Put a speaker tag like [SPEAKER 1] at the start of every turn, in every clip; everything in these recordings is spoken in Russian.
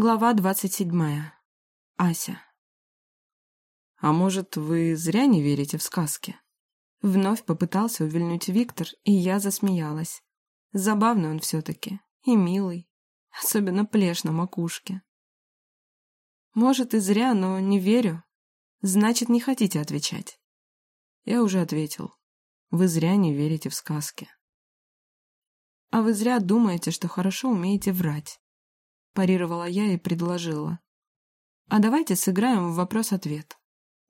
[SPEAKER 1] Глава двадцать седьмая. Ася.
[SPEAKER 2] «А может, вы зря не верите в сказки?»
[SPEAKER 1] Вновь попытался увильнуть Виктор, и я засмеялась. Забавный он все-таки. И милый. Особенно плешь на макушке. Может, и зря, но не верю. Значит, не хотите отвечать.
[SPEAKER 2] Я уже ответил. Вы зря не верите в сказки.
[SPEAKER 1] А вы зря думаете, что хорошо умеете врать парировала я и предложила. А давайте сыграем в вопрос-ответ.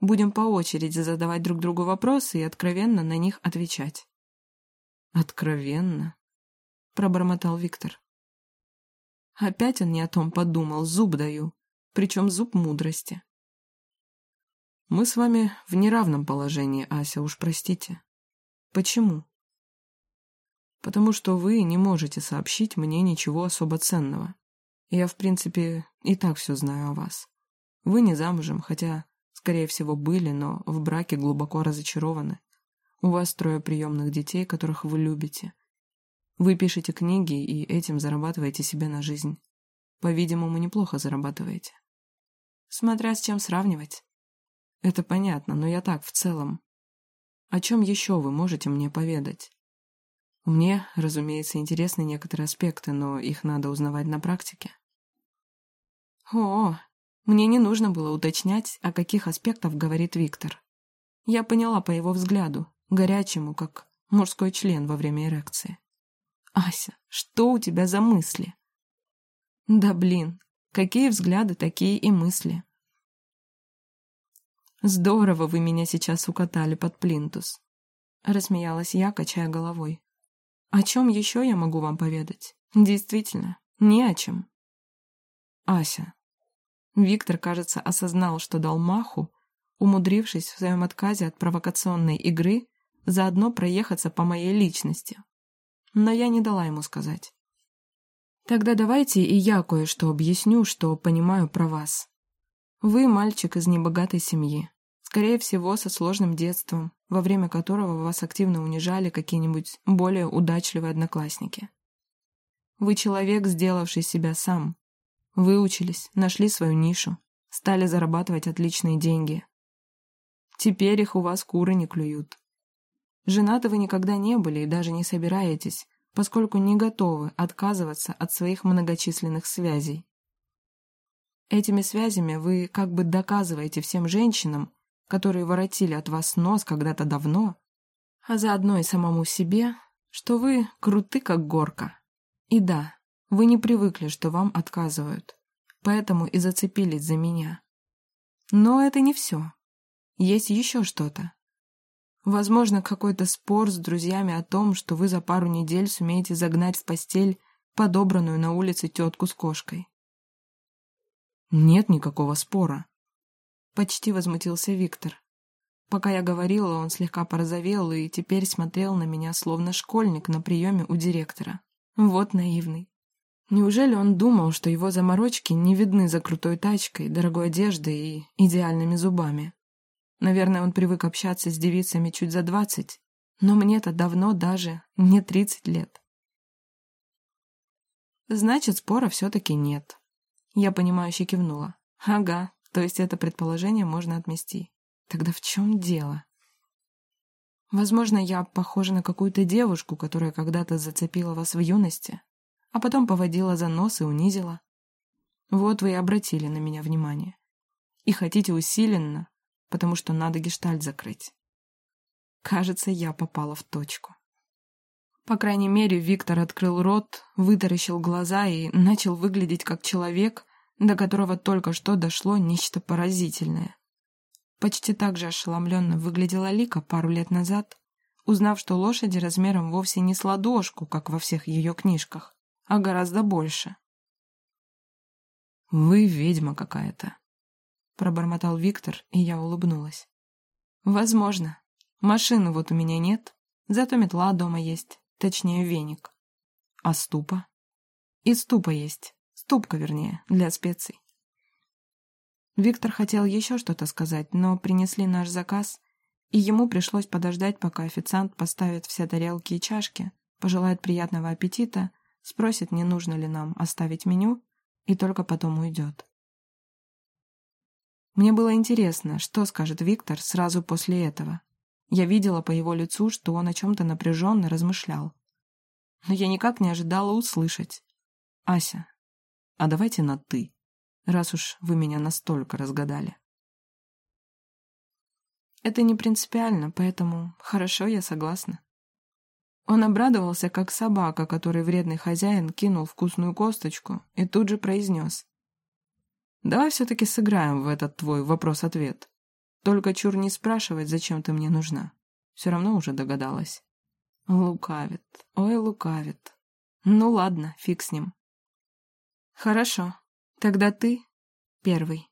[SPEAKER 1] Будем по очереди задавать друг другу вопросы и откровенно на них отвечать.
[SPEAKER 2] Откровенно?
[SPEAKER 1] Пробормотал Виктор. Опять он не о том подумал, зуб даю. Причем зуб мудрости.
[SPEAKER 2] Мы с вами в неравном положении, Ася, уж простите.
[SPEAKER 1] Почему?
[SPEAKER 2] Потому что вы не можете сообщить мне ничего особо ценного. Я, в принципе, и так все знаю о вас. Вы не замужем, хотя, скорее всего, были, но в браке глубоко разочарованы. У вас трое приемных детей, которых вы любите. Вы пишете книги и этим зарабатываете себе на жизнь. По-видимому, неплохо зарабатываете.
[SPEAKER 1] Смотря с чем сравнивать.
[SPEAKER 2] Это понятно, но я так, в целом. О чем еще вы можете мне поведать? Мне, разумеется, интересны некоторые аспекты, но их надо узнавать на практике.
[SPEAKER 1] О, мне не нужно было уточнять, о каких аспектах говорит Виктор. Я поняла по его взгляду, горячему, как мужской член во время эрекции. «Ася, что у тебя за мысли?» «Да блин, какие взгляды, такие и мысли». «Здорово вы меня сейчас укатали под плинтус», — рассмеялась я, качая головой. «О чем еще я могу вам поведать? Действительно, ни о чем».
[SPEAKER 2] «Ася,
[SPEAKER 1] Виктор, кажется, осознал, что дал маху, умудрившись в своем отказе от провокационной игры заодно проехаться по моей личности. Но я не дала ему сказать. Тогда давайте и я кое-что объясню, что понимаю про вас. Вы мальчик из небогатой семьи, скорее всего, со сложным детством, во время которого вас активно унижали какие-нибудь более удачливые одноклассники. Вы человек, сделавший себя сам, Выучились, нашли свою нишу, стали зарабатывать отличные деньги. Теперь их у вас куры не клюют. Женаты вы никогда не были и даже не собираетесь, поскольку не готовы отказываться от своих многочисленных связей. Этими связями вы как бы доказываете всем женщинам, которые воротили от вас нос когда-то давно, а заодно и самому себе, что вы круты как горка. И да, вы не привыкли, что вам отказывают, поэтому и зацепились за меня. Но это не все. Есть еще что-то. Возможно, какой-то спор с друзьями о том, что вы за пару недель сумеете загнать в постель подобранную на улице тетку с кошкой.
[SPEAKER 2] Нет никакого спора.
[SPEAKER 1] Почти возмутился Виктор. Пока я говорила, он слегка порозовел и теперь смотрел на меня, словно школьник на приеме у директора. Вот наивный. Неужели он думал, что его заморочки не видны за крутой тачкой, дорогой одеждой и идеальными зубами? Наверное, он привык общаться с девицами чуть за двадцать, но мне-то давно даже не тридцать лет. Значит, спора все-таки нет. Я понимающе кивнула. Ага, то есть это предположение можно отмести. Тогда в чем дело? Возможно, я похожа на какую-то девушку, которая когда-то зацепила вас в юности, а потом поводила за нос и унизила. Вот вы и обратили на меня внимание. И хотите усиленно, потому что надо гештальт закрыть. Кажется, я попала в точку. По крайней мере, Виктор открыл рот, вытаращил глаза и начал выглядеть как человек, до которого только что дошло нечто поразительное. Почти так же ошеломленно выглядела Лика пару лет назад, узнав, что лошади размером вовсе не с ладошку, как во всех ее книжках, а гораздо больше.
[SPEAKER 2] «Вы ведьма какая-то», —
[SPEAKER 1] пробормотал Виктор, и я улыбнулась. «Возможно. Машины вот у меня нет, зато метла дома есть, точнее веник. А ступа? И ступа есть, ступка, вернее, для специй». Виктор хотел еще что-то сказать, но принесли наш заказ, и ему пришлось подождать, пока официант поставит все тарелки и чашки, пожелает приятного аппетита спросит, не нужно ли нам оставить меню, и только потом уйдет. Мне было интересно, что скажет Виктор сразу после этого. Я видела по его лицу, что он о чем-то напряженно размышлял. Но я никак не ожидала услышать. «Ася, а давайте на «ты», раз уж вы меня настолько разгадали». Это не принципиально, поэтому хорошо, я согласна. Он обрадовался, как собака, которой вредный хозяин кинул вкусную косточку, и тут же произнес. «Давай все-таки сыграем в этот твой вопрос-ответ. Только чур не спрашивать, зачем ты мне нужна. Все равно уже догадалась». Лукавит, ой, лукавит. Ну ладно, фиг с ним. Хорошо, тогда ты первый.